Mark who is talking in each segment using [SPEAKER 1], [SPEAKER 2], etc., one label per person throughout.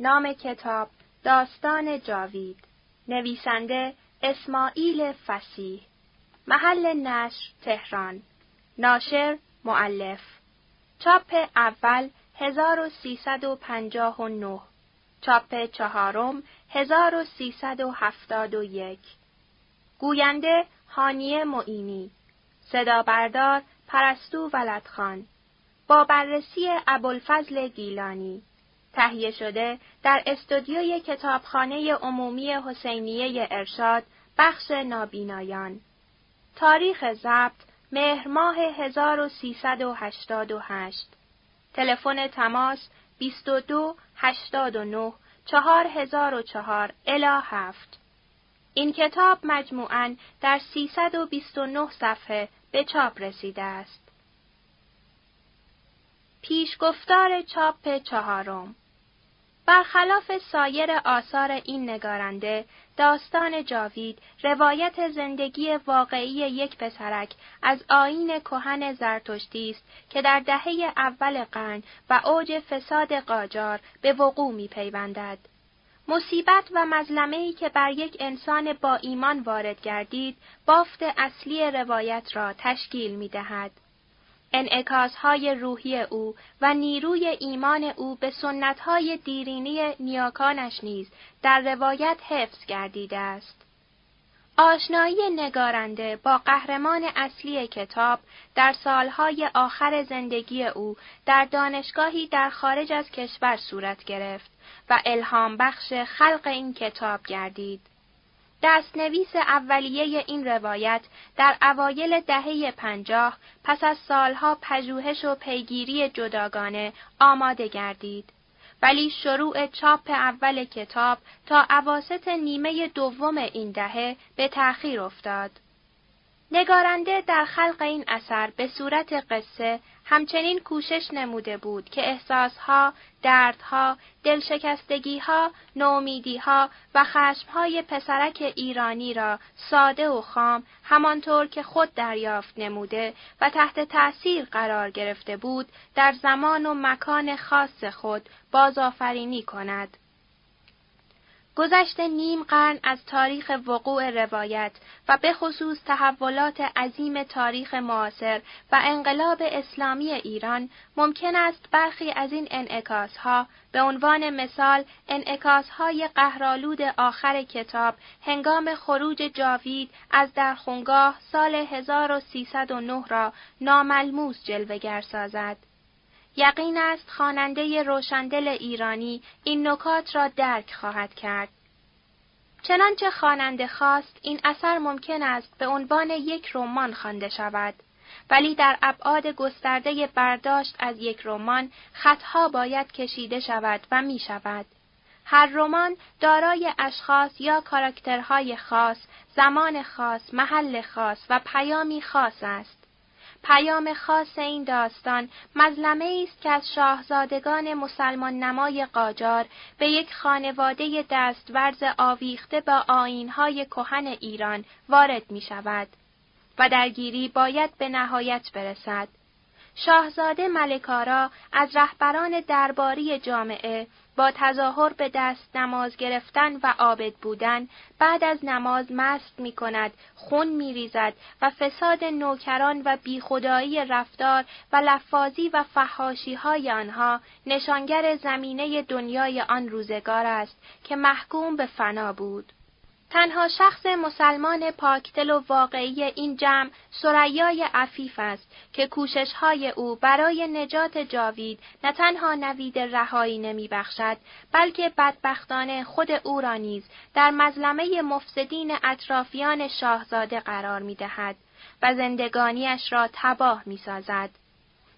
[SPEAKER 1] نام کتاب داستان جاوید. نویسنده اسماعیل فسیح. محل نشر تهران. ناشر معلف چاپ اول 1359 چاپ چهارم 1371 گوینده هانیه معینی. صدا بردار پرستو ولدخان. با بررسی ابوالفضل گیلانی. تهیه شده در استودیوی کتابخانه عمومی حسینیه ارشاد بخش نابینایان. تاریخ ضبط مهر ماه 1388 تلفن تماس 22 89 4004 الی 7 این کتاب مجموعاً در 329 صفحه به چاپ رسیده است. پیشگفتار چاپ چهارم. برخلاف سایر آثار این نگارنده، داستان جاوید روایت زندگی واقعی یک پسرک از آین کهن زرتشتی است که در دهه اول قرن و اوج فساد قاجار به وقوع می پیوندد. مصیبت و مظلمه‌ای که بر یک انسان با ایمان وارد گردید، بافت اصلی روایت را تشکیل می دهد. های روحی او و نیروی ایمان او به های دیرینی نیاکانش نیز در روایت حفظ گردیده است. آشنایی نگارنده با قهرمان اصلی کتاب در سالهای آخر زندگی او در دانشگاهی در خارج از کشور صورت گرفت و الهام بخش خلق این کتاب گردید. دستنویس اولیه این روایت در اوایل دهه پنجاه پس از سالها پژوهش و پیگیری جداگانه آماده گردید. ولی شروع چاپ اول کتاب تا عواست نیمه دوم این دهه به تأخیر افتاد. نگارنده در خلق این اثر به صورت قصه همچنین کوشش نموده بود که احساسها، دردها، دلشکستگیها، نومیدیها و خشمهای پسرک ایرانی را ساده و خام همانطور که خود دریافت نموده و تحت تأثیر قرار گرفته بود در زمان و مکان خاص خود بازآفرینی کند. گذشت نیم قرن از تاریخ وقوع روایت و به خصوص تحولات عظیم تاریخ معاصر و انقلاب اسلامی ایران ممکن است برخی از این ها به عنوان مثال های قهرالود آخر کتاب هنگام خروج جاوید از درخونگاه سال 1309 را ناملموس جلوگر سازد. یقین است خواننده روشندل ایرانی این نکات را درک خواهد کرد. چنانچه خواننده خواست این اثر ممکن است به عنوان یک رمان خوانده شود ولی در ابعاد گسترده برداشت از یک رمان خطها باید کشیده شود و می شود. هر رمان دارای اشخاص یا کاراکترهای خاص، زمان خاص، محل خاص و پیامی خاص است. پیام خاص این داستان مظلمه است که از شاهزادگان مسلمان نمای قاجار به یک خانواده دستورز آویخته با آینهای کهن ایران وارد می شود و درگیری باید به نهایت برسد. شاهزاده ملکارا از رهبران درباری جامعه با تظاهر به دست نماز گرفتن و عابد بودن بعد از نماز مست می کند، خون می ریزد و فساد نوکران و بیخدایی رفتار و لفاظی و فحاشی های آنها نشانگر زمینه دنیای آن روزگار است که محکوم به فنا بود. تنها شخص مسلمان پاکتل و واقعی این جمع سریای عفیف است که کوششهای او برای نجات جاوید نه تنها نوید رهایی نمی بخشد بلکه بدبختانه خود او را نیز در مظلمه مفسدین اطرافیان شاهزاده قرار می دهد و زندگانیش را تباه می سازد.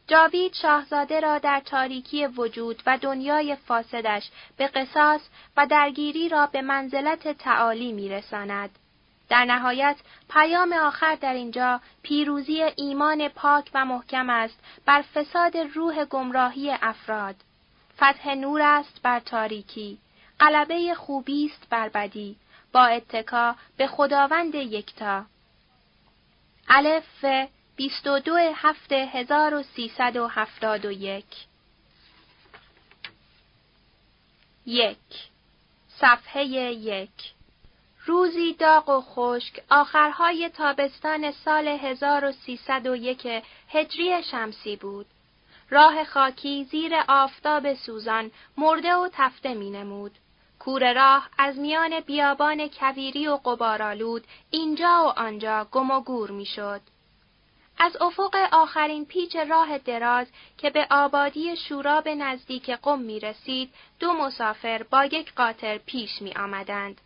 [SPEAKER 1] جاوید شاهزاده را در تاریکی وجود و دنیای فاسدش به قصاص و درگیری را به منزلت تعالی میرساند. در نهایت پیام آخر در اینجا پیروزی ایمان پاک و محکم است بر فساد روح گمراهی افراد. فتح نور است بر تاریکی، غلبه خوبی است بر بدی، با اتکا به خداوند یکتا. الف بیست و دو هفته هزار و سیصد و هفتاد و یک یک صفحه یک روزی داغ و خشک آخرهای تابستان سال 1301 هجری شمسی بود. راه خاکی زیر آفتاب سوزان مرده و تفته می نمود. کور راه از میان بیابان کویری و قبارالود اینجا و آنجا گم و گور می شد. از افق آخرین پیچ راه دراز که به آبادی شوراب نزدیک قم می رسید، دو مسافر با یک قاطر پیش می آمدند.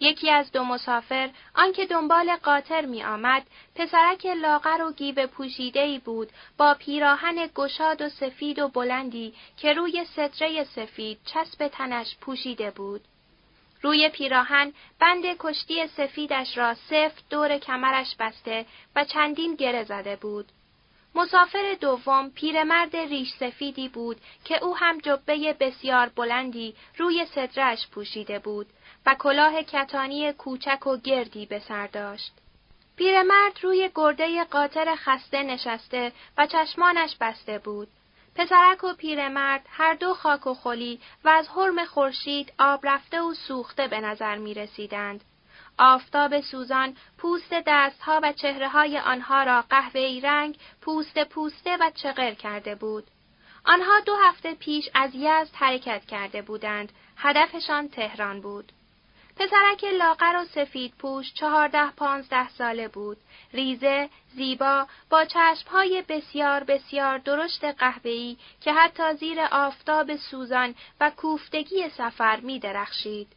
[SPEAKER 1] یکی از دو مسافر آنکه دنبال قاطر می آمد، پسرک لاغر و گیوه پوشیده بود با پیراهن گشاد و سفید و بلندی که روی ستره سفید چسب تنش پوشیده بود. روی پیراهن بند کشتی سفیدش را سفت دور کمرش بسته و چندین گره زده بود. مسافر دوم پیرمرد ریش سفیدی بود که او هم جبه بسیار بلندی روی صدرش پوشیده بود و کلاه کتانی کوچک و گردی به سر داشت. پیرمرد روی گرده قاطر خسته نشسته و چشمانش بسته بود. پسرک و پیرمرد هر دو خاک و خلی و از حرم خورشید آب رفته و سوخته به نظر می رسیدند. آفتاب سوزان پوست دستها و چهره های آنها را قهوه‌ای رنگ پوست پوسته و چغر کرده بود. آنها دو هفته پیش از یزد حرکت کرده بودند. هدفشان تهران بود. پسرک لاغر و سفید پوش چهارده پانزده ساله بود. ریزه، زیبا، با چشمهای بسیار بسیار درشت قهوه‌ای که حتی زیر آفتاب سوزان و کوفتگی سفر می درخشید.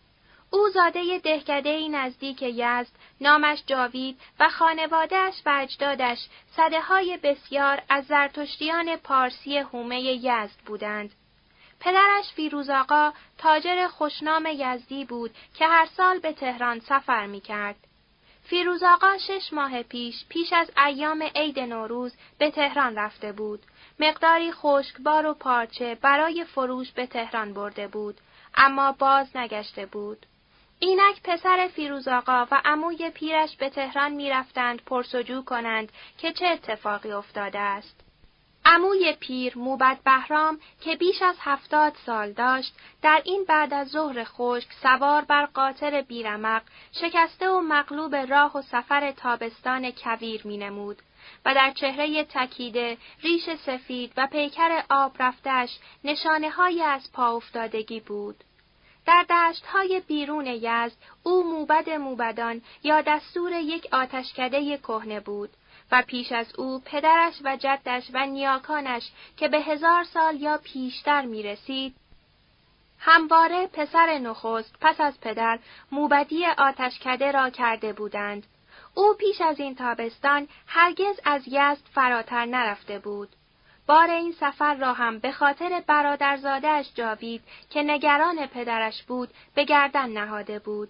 [SPEAKER 1] او زاده دهکدهی نزدیک یزد، نامش جاوید و خانوادهش و اجدادش صده های بسیار از زرتشتیان پارسی هومه یزد بودند. پدرش فیروز آقا تاجر خوشنام یزدی بود که هر سال به تهران سفر می کرد. فیروز آقا شش ماه پیش پیش از ایام عید نوروز به تهران رفته بود. مقداری خشکبار و پارچه برای فروش به تهران برده بود اما باز نگشته بود. اینک پسر فیروز آقا و عموی پیرش به تهران می‌رفتند پرسجو کنند که چه اتفاقی افتاده است. عموی پیر موبد بهرام که بیش از هفتاد سال داشت در این بعد از ظهر خشک سوار بر قاطر بیرمق شکسته و مغلوب راه و سفر تابستان کویر می نمود و در چهره تکیده ریش سفید و پیکر آب رفتش نشانه های از پا افتادگی بود. در دشتهای بیرون یزد او موبد موبدان یا دستور یک آتشکده کهنه بود و پیش از او پدرش و جدش و نیاکانش که به هزار سال یا پیشتر می رسید، همواره پسر نخست پس از پدر موبدی آتشکده را کرده بودند. او پیش از این تابستان هرگز از یزد فراتر نرفته بود. بار این سفر را هم به خاطر برادرزادهش جاوید که نگران پدرش بود به گردن نهاده بود.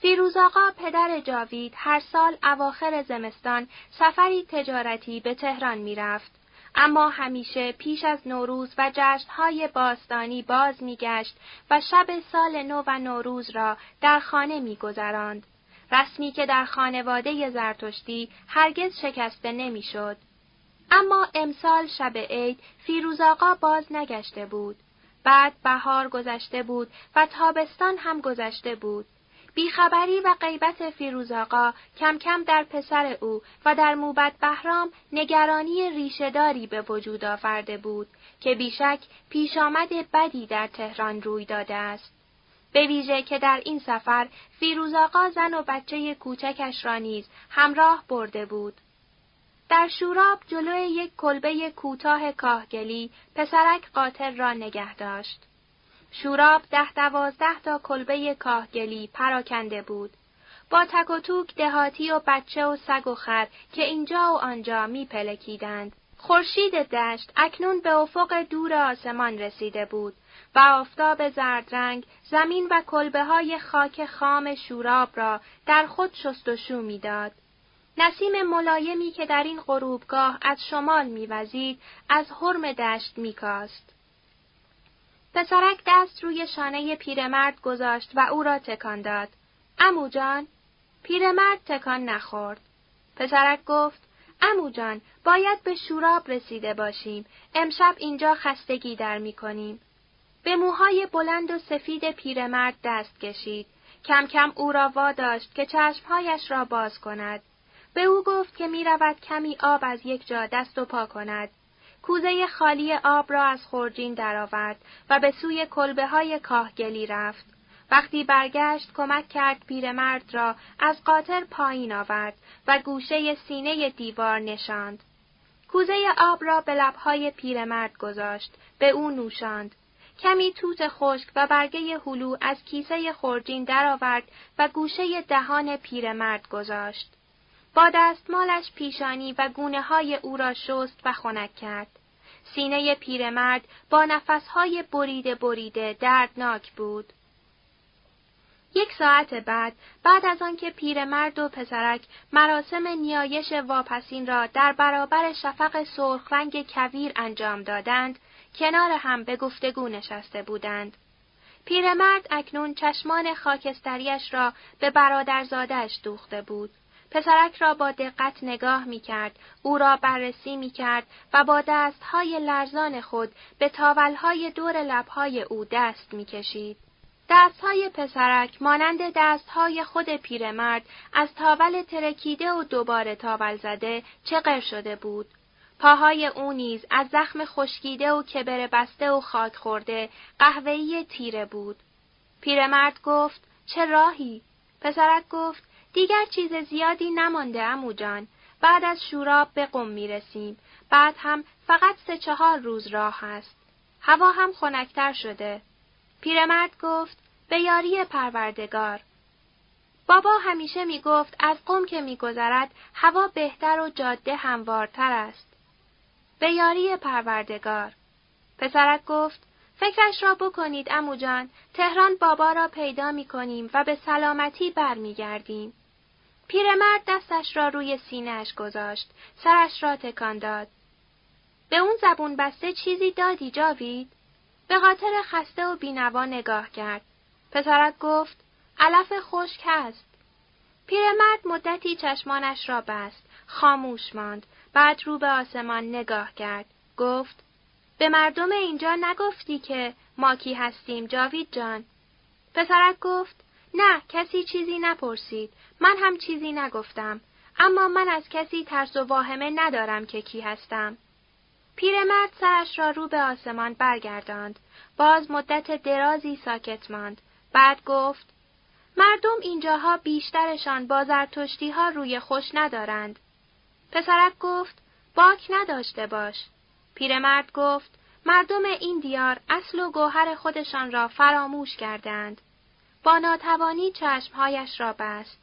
[SPEAKER 1] فیروز آقا پدر جاوید هر سال اواخر زمستان سفری تجارتی به تهران می‌رفت. اما همیشه پیش از نوروز و جشنهای باستانی باز میگشت و شب سال نو و نوروز را در خانه میگذراند. رسمی که در خانواده زرتشتی هرگز شکسته نمی‌شد. اما امسال شب عید فیروز آقا باز نگشته بود. بعد بهار گذشته بود و تابستان هم گذشته بود. بیخبری و غیبت فیروز آقا کم کم در پسر او و در موبت بهرام نگرانی ریشهداری به وجود آورده بود که بیشک پیش آمد بدی در تهران روی داده است. به ویژه که در این سفر فیروز آقا زن و بچه کوچکش را نیز همراه برده بود. در شوراب جلوی یک کلبه کوتاه کاهگلی پسرک قاطر را نگه داشت. شوراب ده دوازده تا کلبه کاهگلی پراکنده بود. با تک و توک دهاتی و بچه و سگ و خر که اینجا و آنجا می پلکیدند. خورشید دشت اکنون به افق دور آسمان رسیده بود و آفتاب زردرنگ زمین و کلبه های خاک خام شوراب را در خود شست و شو می‌داد. نسیم ملایمی که در این غروبگاه از شمال میوزید از حرم دشت میکاست. پسرک دست روی شانه پیرمرد گذاشت و او را تکان داد. امو جان، پیرمرد تکان نخورد. پسرک گفت، امو جان، باید به شوراب رسیده باشیم. امشب اینجا خستگی در می کنیم. به موهای بلند و سفید پیرمرد دست کشید. کم کم او را واداشت که چشمهایش را باز کند. به او گفت که می رود کمی آب از یک جا دست و پا کند. کوزه خالی آب را از خورجین درآورد و به سوی کلبه های کاهگلی رفت. وقتی برگشت کمک کرد پیرمرد را از قاطر پایین آورد و گوشه سینه دیوار نشاند. کوزه آب را به لبهای پیرمرد گذاشت، به او نوشاند. کمی توت خشک و برگه هلو از کیسه خورجین درآورد و گوشه دهان پیرمرد گذاشت. با دستمالش پیشانی و گونه های او را شست و خنک کرد. سینه پیرمرد با نفسهای بریده بریده دردناک بود. یک ساعت بعد بعد از آنکه پیرمرد و پسرک مراسم نیایش واپسین را در برابر شفق سرخ رنگ کویر انجام دادند کنار هم به گفتگو نشسته بودند پیرمرد اکنون چشمان خاکستریش را به برادرزادش دوخته بود پسرک را با دقت نگاه می کرد، او را بررسی می کرد و با دستهای لرزان خود به تاولهای دور لبهای او دست می کشید. دستهای پسرک مانند دستهای خود پیرمرد از تاول ترکیده و دوباره تاول زده چقر شده بود. پاهای او نیز از زخم خشکیده و کبر بسته و خاک خورده قهوه‌ای تیره بود. پیرمرد گفت چه راهی؟ پسرک گفت دیگر چیز زیادی نمانده امو جان. بعد از شوراب به قم می رسیم. بعد هم فقط سه چهار روز راه است. هوا هم خنکتر شده. پیرمرد گفت به یاری پروردگار. بابا همیشه می گفت از قم که می گذرد هوا بهتر و جاده هموارتر است. به یاری پروردگار. پسرک گفت فکرش را بکنید امو جان تهران بابا را پیدا می کنیم و به سلامتی برمیگردیم. پیرمرد دستش را روی سینهش گذاشت، سرش را تکان داد. به اون زبون بسته چیزی دادی جاوید؟ به خاطر خسته و بینوا نگاه کرد. پسرک گفت علف خشک هست. پیرمرد مدتی چشمانش را بست، خاموش ماند، بعد رو به آسمان نگاه کرد. گفت به مردم اینجا نگفتی که ما کی هستیم جاوید جان. پسرک گفت نه کسی چیزی نپرسید من هم چیزی نگفتم اما من از کسی ترس و واهمه ندارم که کی هستم. پیرمرد سرش را رو به آسمان برگرداند. باز مدت درازی ساکت ماند. بعد گفت مردم اینجاها بیشترشان با زرتشتی ها روی خوش ندارند. پسرک گفت باک نداشته باش. پیرمرد گفت مردم این دیار اصل و گوهر خودشان را فراموش کردند. با ناتوانی چشمهایش را بست.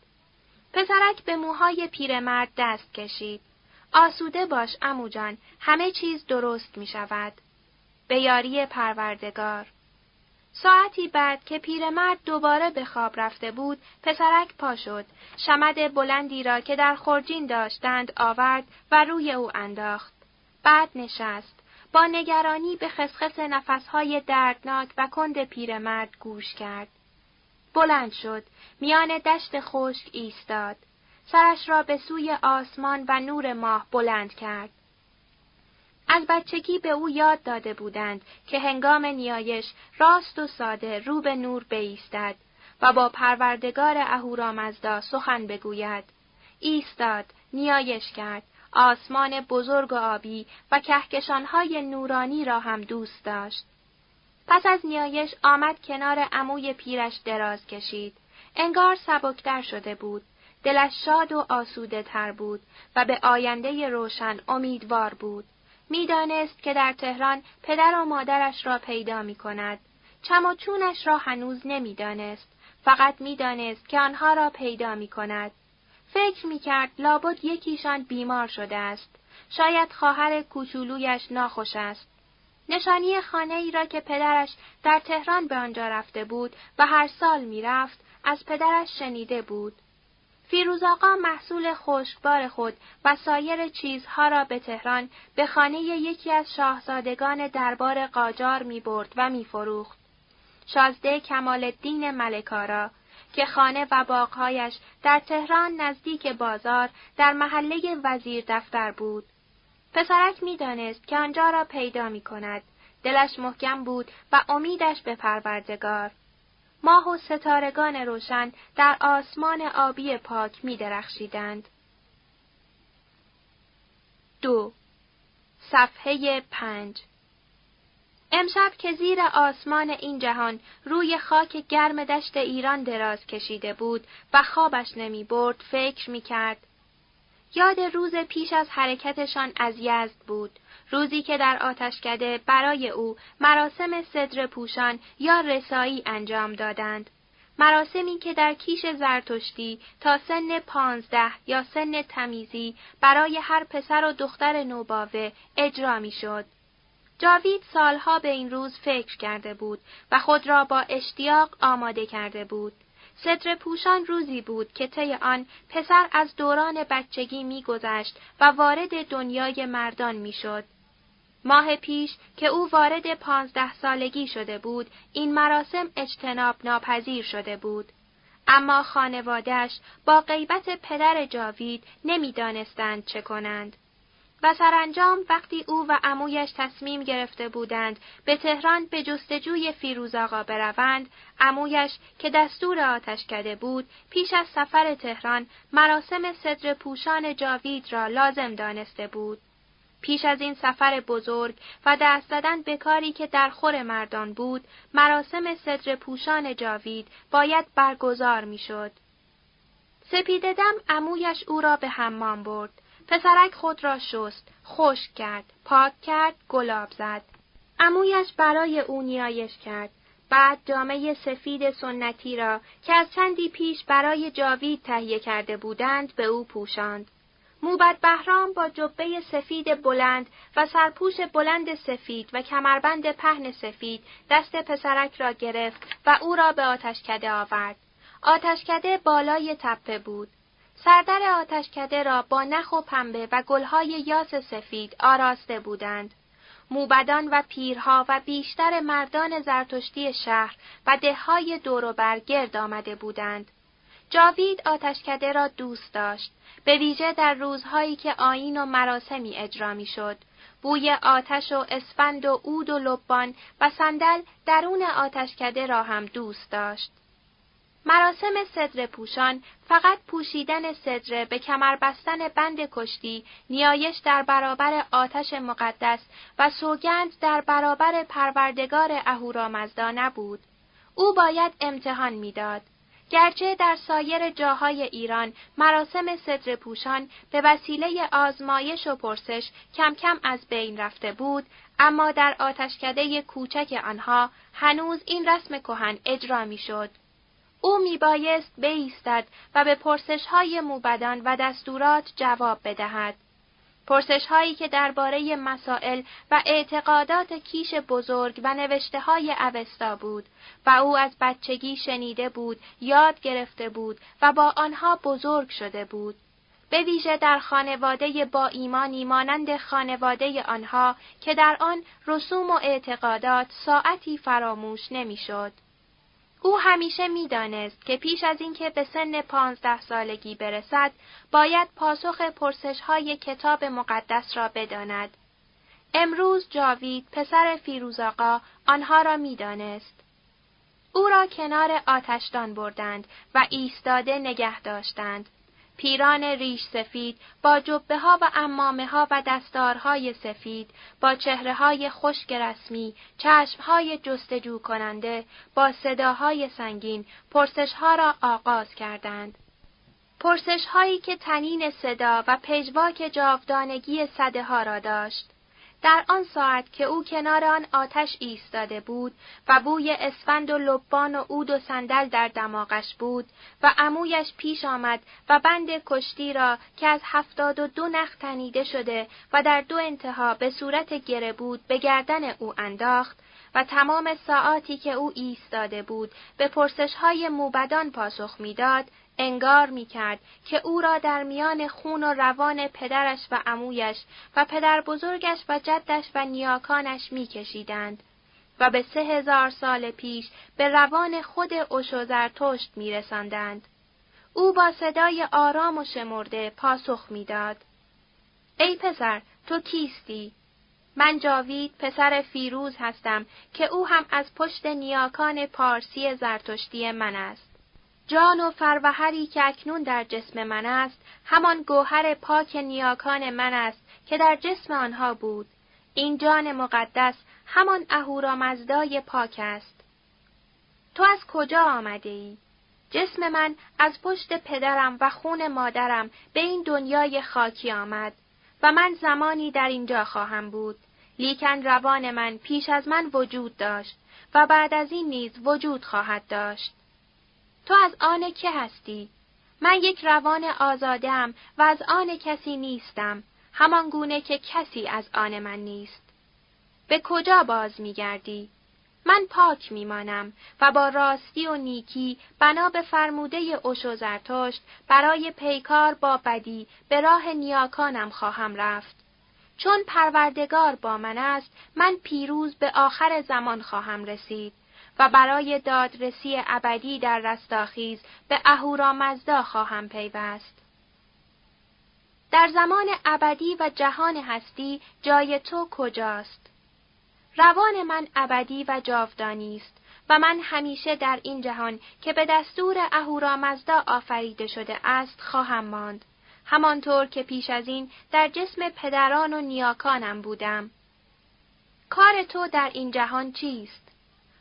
[SPEAKER 1] پسرک به موهای پیرمرد دست کشید. آسوده باش اموجان، همه چیز درست می شود. به یاری پروردگار. ساعتی بعد که پیرمرد دوباره به خواب رفته بود، پسرک پا شد، شمد بلندی را که در خورجین داشتند آورد و روی او انداخت. بعد نشست. با نگرانی به خسخس نفسهای دردناک و کند پیرمرد گوش کرد. بلند شد، میان دشت خشک ایستاد. سرش را به سوی آسمان و نور ماه بلند کرد. از بچگی به او یاد داده بودند که هنگام نیایش راست و ساده رو به نور بایستد و با پروردگار اهورامزدا سخن بگوید. ایستاد، نیایش کرد، آسمان بزرگ و آبی و کهکشانهای نورانی را هم دوست داشت. پس از نیایش آمد کنار عموی پیرش دراز کشید. انگار سبکتر شده بود. دلش شاد و آسوده تر بود و به آینده روشن امیدوار بود. می‌دانست که در تهران پدر و مادرش را پیدا می کند. چم و چونش را هنوز نمی‌دانست. فقط می‌دانست که آنها را پیدا می کند. فکر می کرد لابد یکیشان بیمار شده است. شاید خواهر کوچولویش ناخوش است. نشانی خانه ای را که پدرش در تهران به آنجا رفته بود و هر سال می رفت از پدرش شنیده بود. فیروز آقا محصول خشکبار خود و سایر چیزها را به تهران به خانه یکی از شاهزادگان دربار قاجار می برد و می فروخت. شازده کمال الدین ملکارا که خانه و باغهایش در تهران نزدیک بازار در محله وزیر دفتر بود. پسرک می‌دانست که آنجا را پیدا می کند. دلش محکم بود و امیدش به پروردگار. ماه و ستارگان روشن در آسمان آبی پاک می درخشیدند. دو صفحه پنج امشب که زیر آسمان این جهان روی خاک گرم دشت ایران دراز کشیده بود و خوابش نمی برد فکر می کرد. یاد روز پیش از حرکتشان از یزد بود، روزی که در آتشکده برای او مراسم صدر پوشان یا رسایی انجام دادند. مراسمی که در کیش زرتشتی تا سن پانزده یا سن تمیزی برای هر پسر و دختر نوباوه اجرا می‌شد. جاوید سالها به این روز فکر کرده بود و خود را با اشتیاق آماده کرده بود. صدر پوشان روزی بود که طی آن پسر از دوران بچگی میگذشت و وارد دنیای مردان می‌شد. ماه پیش که او وارد پانزده سالگی شده بود، این مراسم اجتناب ناپذیر شده بود. اما خانوادهش با غیبت پدر جاوید نمی‌دانستند چه کنند. و سرانجام وقتی او و عمویش تصمیم گرفته بودند به تهران به جستجوی فیروز آقا بروند، عمویش که دستور آتش کرده بود، پیش از سفر تهران مراسم صدر پوشان جاوید را لازم دانسته بود. پیش از این سفر بزرگ و دست زدن به کاری که در خور مردان بود، مراسم صدر پوشان جاوید باید برگزار می‌شد. سپیددم عمویش او را به حمام برد. پسرک خود را شست، خشک کرد، پاک کرد، گلاب زد. عمویش برای او نیایش کرد. بعد جامعه سفید سنتی را که از چندی پیش برای جاوید تهیه کرده بودند به او پوشاند. موبد بهرام با جبه سفید بلند و سرپوش بلند سفید و کمربند پهن سفید دست پسرک را گرفت و او را به آتشکده آورد. آتشکده بالای تپه بود. سردر آتشکده را با نخ و پنبه و گلهای یاس سفید آراسته بودند. موبدان و پیرها و بیشتر مردان زرتشتی شهر و دههای دوروبر گرد آمده بودند. جاوید آتشکده را دوست داشت، به ویژه در روزهایی که آیین و مراسمی اجرا می‌شد. بوی آتش و اسفند و عود و لبان و صندل درون آتشکده را هم دوست داشت. مراسم صدر پوشان فقط پوشیدن صدر به کمر بستن بند کشتی، نیایش در برابر آتش مقدس و سوگند در برابر پروردگار اهورامزدا نبود. او باید امتحان می‌داد. گرچه در سایر جاهای ایران مراسم صدر پوشان به وسیله آزمایش و پرسش کم کم از بین رفته بود، اما در آتشکده کوچک آنها هنوز این رسم کهن اجرا می‌شد. او میبایست بایستد و به پرسشهای موبدان و دستورات جواب بدهد. پرسش هایی که درباره مسائل و اعتقادات کیش بزرگ و نوشته های اوستا بود و او از بچگی شنیده بود، یاد گرفته بود و با آنها بزرگ شده بود. به ویژه در خانواده با ایمانی مانند خانواده آنها که در آن رسوم و اعتقادات ساعتی فراموش نمی‌شد. او همیشه می‌دانست که پیش از اینکه به سن پانزده سالگی برسد، باید پاسخ پرسش های کتاب مقدس را بداند. امروز جاوید پسر فیروزاقا آنها را می‌دانست. او را کنار آتشدان بردند و ایستاده نگه داشتند. پیران ریش سفید با جبه ها و امامه ها و دستارهای سفید با چهره های خشک رسمی چشم های جستجو کننده با صداهای سنگین پرسش ها را آغاز کردند. پرسش هایی که تنین صدا و پژواک جاودانگی صده ها را داشت. در آن ساعت که او کنار آن آتش ایستاده بود و بوی اسفند و لبان و عود و صندل در دماغش بود و عمویش پیش آمد و بند کشتی را که از هفتاد و دو نخ تنیده شده و در دو انتها به صورت گره بود به گردن او انداخت و تمام ساعاتی که او ایستاده بود به پرسش های موبدان پاسخ می‌داد انگار می کرد که او را در میان خون و روان پدرش و عمویش و پدر بزرگش و جدش و نیاکانش می کشیدند و به سه هزار سال پیش به روان خود اوشو زرتشت می رسندند. او با صدای آرام و شمرده پاسخ می‌داد. ای پسر تو کیستی؟ من جاوید پسر فیروز هستم که او هم از پشت نیاکان پارسی زرتشتی من است. جان و فروهری که اکنون در جسم من است همان گوهر پاک نیاکان من است که در جسم آنها بود این جان مقدس همان اهورامزدای پاک است تو از کجا آمده ای؟ جسم من از پشت پدرم و خون مادرم به این دنیای خاکی آمد و من زمانی در اینجا خواهم بود لیکن روان من پیش از من وجود داشت و بعد از این نیز وجود خواهد داشت. تو از آن که هستی؟ من یک روان آزادم و از آن کسی نیستم همان گونه که کسی از آن من نیست. به کجا باز میگردی؟ من پاک میمانم و با راستی و نیکی بنا به فرموده اوشو زرتشت برای پیکار با بدی به راه نیاکانم خواهم رفت. چون پروردگار با من است من پیروز به آخر زمان خواهم رسید و برای دادرسی ابدی در رستاخیز به اهورامزدا خواهم پیوست. در زمان ابدی و جهان هستی جای تو کجاست؟ روان من ابدی و جاودانی است و من همیشه در این جهان که به دستور اهورامزدا آفریده شده است خواهم ماند همانطور که پیش از این در جسم پدران و نیاکانم بودم کار تو در این جهان چیست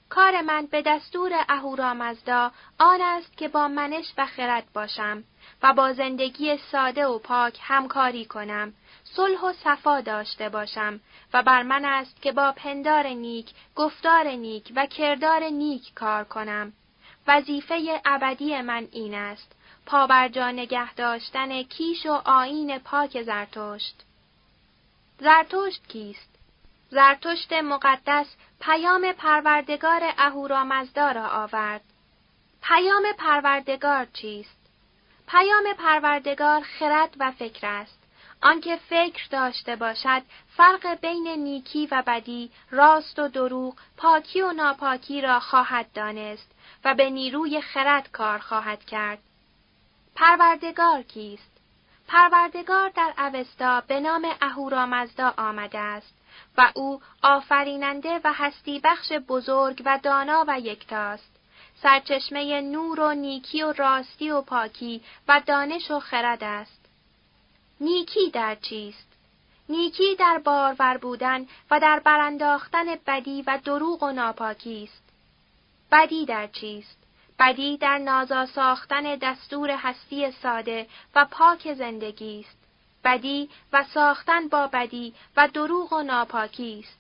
[SPEAKER 1] کار من به دستور اهورامزدا آن است که با منش و خرد باشم و با زندگی ساده و پاک همکاری کنم صلح و صفا داشته باشم و بر من است که با پندار نیک، گفتار نیک و کردار نیک کار کنم. وظیفه ابدی من این است، پابرجا نگه داشتن کیش و آین پاک زرتشت. زرتشت کیست؟ زرتشت مقدس پیام پروردگار اهورامزدا را آورد. پیام پروردگار چیست؟ پیام پروردگار خرد و فکر است. آنکه فکر داشته باشد فرق بین نیکی و بدی، راست و دروغ، پاکی و ناپاکی را خواهد دانست و به نیروی خرد کار خواهد کرد. پروردگار کیست؟ پروردگار در اوستا به نام اهورامزدا آمده است و او آفریننده و هستی بخش بزرگ و دانا و یکتاست. سرچشمه نور و نیکی و راستی و پاکی و دانش و خرد است. نیکی در چیست؟ نیکی در بارور بودن و در برانداختن بدی و دروغ و ناپاکی است. بدی در چیست؟ بدی در نازا ساختن دستور هستی ساده و پاک زندگی است. بدی و ساختن با بدی و دروغ و ناپاکی است.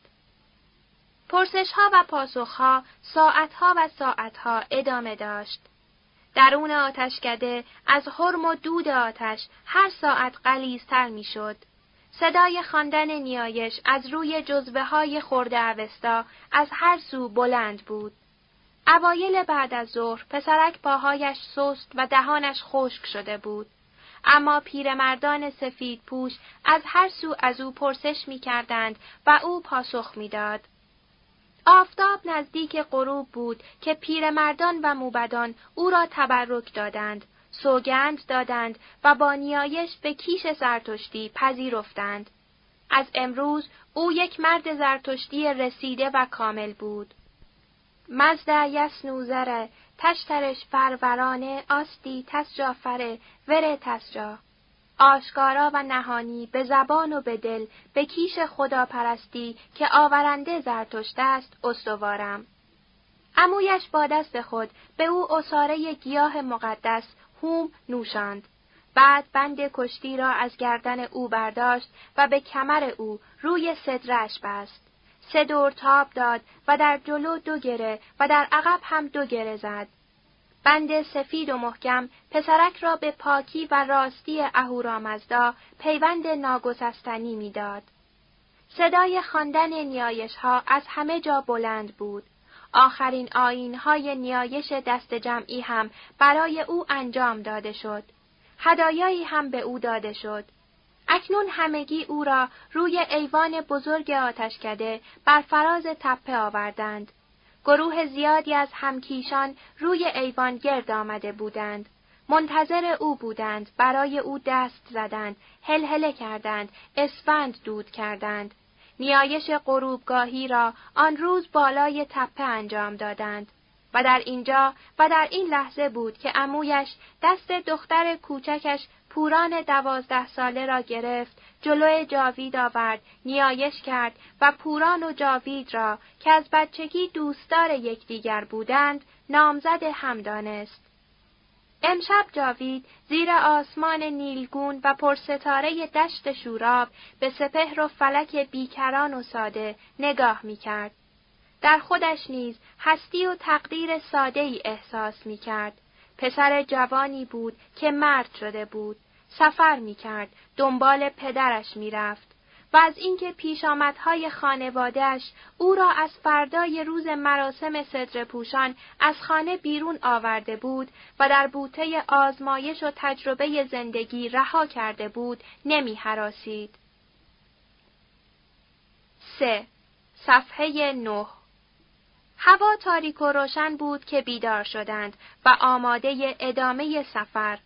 [SPEAKER 1] پرسشها و پاسخها ساعتها و ساعتها ادامه داشت. درون آتشکده از حرم و دود آتش هر ساعت قلیزتر می‌شد. صدای خواندن نیایش از روی جزوه های خورده اوستا از هر سو بلند بود. اوایل بعد از ظهر پسرک پاهایش سست و دهانش خشک شده بود. اما پیرمردان سفید پوش از هر سو از او پرسش می کردند و او پاسخ می‌داد. آفتاب نزدیک غروب بود که پیرمردان و موبدان او را تبرک دادند، سوگند دادند و با نیایش به کیش زرتشتی پذیرفتند. از امروز او یک مرد زرتشتی رسیده و کامل بود. مزد یسنوزره تشترش فرورانه آستی تسجافره وره تسجا آشکارا و نهانی به زبان و به دل به کیش خداپرستی که آورنده زرتشت است استوارم. امویش با دست خود به او اصاره گیاه مقدس هوم نوشاند. بعد بند کشتی را از گردن او برداشت و به کمر او روی صدرش بست. سه دور تاب داد و در جلو دو گره و در عقب هم دو گره زد. بند سفید و محکم پسرک را به پاکی و راستی اهورامزدا پیوند ناگسستنی می‌داد. صدای خواندن نیایش ها از همه جا بلند بود. آخرین آین های نیایش دست جمعی هم برای او انجام داده شد. هدایایی هم به او داده شد. اکنون همگی او را روی ایوان بزرگ آتشکده بر فراز تپه آوردند. گروه زیادی از همکیشان روی ایوان گرد آمده بودند. منتظر او بودند، برای او دست زدند، هلهله کردند، اسفند دود کردند. نیایش غروبگاهی را آن روز بالای تپه انجام دادند. و در اینجا و در این لحظه بود که امویش دست دختر کوچکش پوران دوازده ساله را گرفت، جلوی جاوید آورد، نیایش کرد و پوران و جاوید را که از بچگی دوستدار یکدیگر بودند، نامزد هم دانست. امشب جاوید زیر آسمان نیلگون و پرستاره دشت شوراب به سپهر و فلک بیکران و ساده نگاه می کرد. در خودش نیز هستی و تقدیر ساده ای احساس می کرد. پسر جوانی بود که مرد شده بود. سفر می کرد. دنبال پدرش می رفت. و از اینکه پیشامدهای خانوادهش او را از فردای روز مراسم صدر پوشان از خانه بیرون آورده بود و در بوته آزمایش و تجربه زندگی رها کرده بود نمی حراسید. 3. صفحه 9 هوا تاریک و روشن بود که بیدار شدند و آماده ادامه سفر.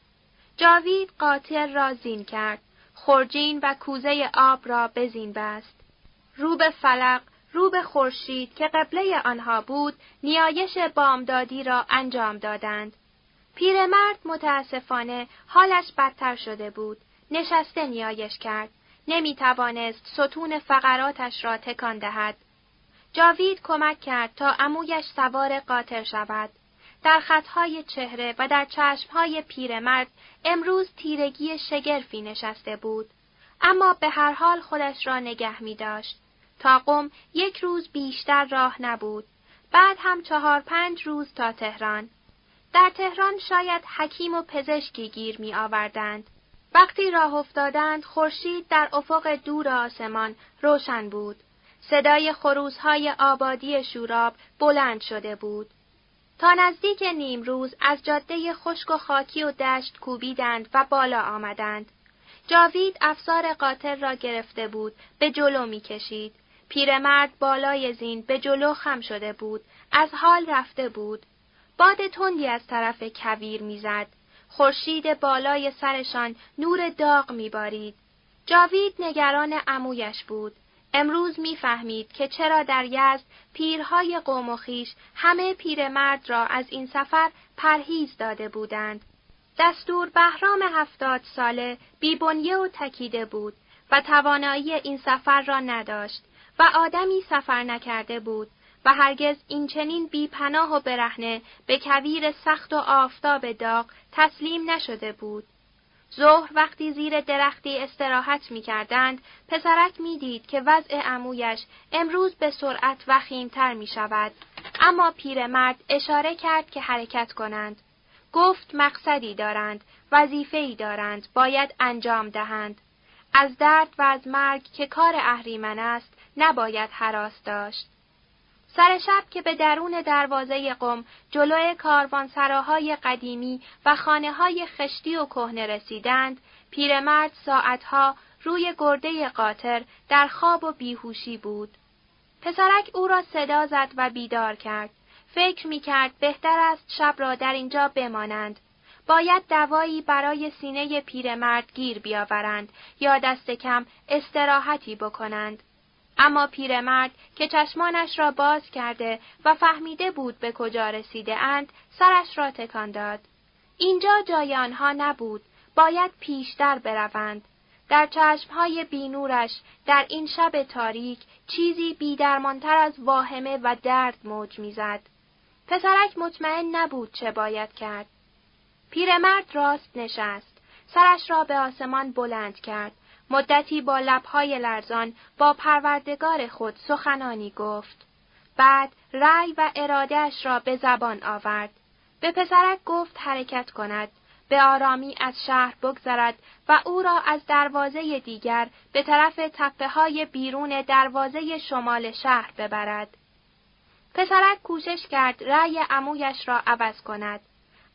[SPEAKER 1] جاوید قاتل را زین کرد. خورجین و کوزه آب را بزین بست. رو به فلق، رو به خورشید که قبله آنها بود، نیایش بامدادی را انجام دادند. پیرمرد متاسفانه حالش بدتر شده بود. نشسته نیایش کرد. نمی توانست ستون فقراتش را تکان دهد. جاوید کمک کرد تا امویش سوار قاطر شود. در خطهای چهره و در چشمهای پیرمرد امروز تیرگی شگرفی نشسته بود. اما به هر حال خودش را نگه می داشت. تا قم یک روز بیشتر راه نبود. بعد هم چهار پنج روز تا تهران. در تهران شاید حکیم و پزشکی گیر می آوردند. وقتی راه افتادند خورشید در افق دور آسمان روشن بود. صدای خروزهای آبادی شوراب بلند شده بود. تا نزدیک نیمروز از جاده خشک و خاکی و دشت کوبیدند و بالا آمدند. جاوید افسار قاتل را گرفته بود، به جلو می‌کشید. پیرمرد بالای زین به جلو خم شده بود، از حال رفته بود. باد تندی از طرف کویر می‌زد. خورشید بالای سرشان نور داغ میبارید. جاوید نگران عمویش بود. امروز می‌فهمید که چرا در یزد پیرهای قوم و خیش همه پیرمرد را از این سفر پرهیز داده بودند. دستور بهرام هفتاد ساله بیبنیه و تکیده بود و توانایی این سفر را نداشت و آدمی سفر نکرده بود و هرگز این چنین بی پناه و برهنه به کویر سخت و آفتاب داغ تسلیم نشده بود. ظهر وقتی زیر درختی استراحت می کردند، پسرک می دید که وضع امویش امروز به سرعت وخیمتر می شود. اما پیرمرد اشاره کرد که حرکت کنند. گفت مقصدی دارند، وظیفه‌ای دارند، باید انجام دهند. از درد و از مرگ که کار اهریمن است، نباید حراس داشت. سر شب که به درون دروازه قم جلوی کاروانسراهای قدیمی و خانه های خشتی و کهنه رسیدند، پیرمرد ساعتها روی گرده قاطر در خواب و بیهوشی بود. پسرک او را صدا زد و بیدار کرد. فکر می کرد بهتر است شب را در اینجا بمانند. باید دوایی برای سینه پیرمرد گیر بیاورند یا دست کم استراحتی بکنند. اما پیرمرد که چشمانش را باز کرده و فهمیده بود به کجا رسیده اند، سرش را تکان داد. اینجا جای آنها نبود، باید پیشتر بروند. در چشمهای بینورش در این شب تاریک چیزی بیدرمانتر از واهمه و درد موج می‌زد. پسرک مطمئن نبود چه باید کرد. پیرمرد راست نشست. سرش را به آسمان بلند کرد. مدتی با لبهای لرزان با پروردگار خود سخنانی گفت. بعد رأی و ارادهش را به زبان آورد. به پسرک گفت حرکت کند. به آرامی از شهر بگذرد و او را از دروازه دیگر به طرف تپه های بیرون دروازه شمال شهر ببرد. پسرک کوشش کرد رأی عمویش را عوض کند.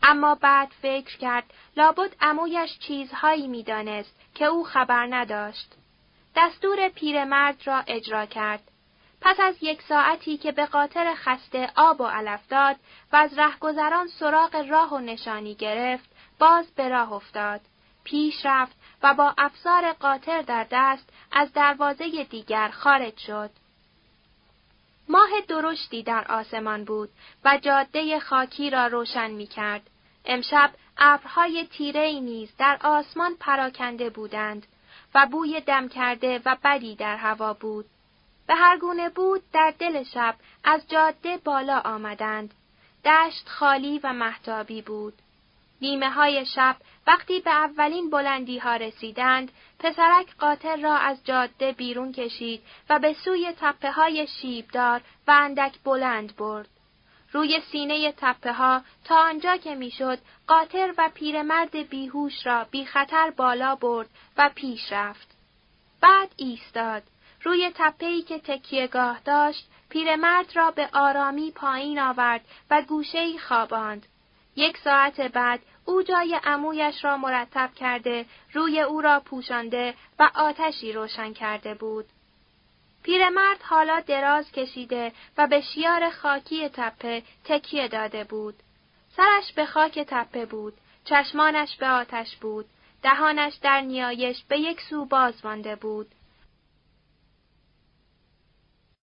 [SPEAKER 1] اما بعد فکر کرد لابد عمویش چیزهایی می‌دانست که او خبر نداشت. دستور پیرمرد را اجرا کرد. پس از یک ساعتی که به قاطر خسته آب و علف داد و از رهگذران سراغ راه و نشانی گرفت، باز به راه افتاد. پیش رفت و با افسار قاطر در دست از دروازه دیگر خارج شد. ماه درشتی در آسمان بود و جاده خاکی را روشن می کرد. امشب ابرهای تیره نیز در آسمان پراکنده بودند و بوی دم کرده و بدی در هوا بود. به هر گونه بود در دل شب از جاده بالا آمدند. دشت خالی و محتابی بود. نیمه های شب وقتی به اولین بلندی ها رسیدند، پسرک قاطر را از جاده بیرون کشید و به سوی تپه های شیبدار و اندک بلند برد. روی سینه تپه ها تا آنجا که می‌شد قاطر و پیرمرد بیهوش را بی خطر بالا برد و پیش رفت. بعد ایستاد. روی تپه‌ای که تکیهگاه داشت، پیرمرد را به آرامی پایین آورد و گوشه‌ای خواباند. یک ساعت بعد او جای عمویش را مرتب کرده، روی او را پوشانده و آتشی روشن کرده بود. پیرمرد حالا دراز کشیده و به شیار خاکی تپه تکیه داده بود. سرش به خاک تپه بود، چشمانش به آتش بود، دهانش در نیایش به یک سو باز مانده بود.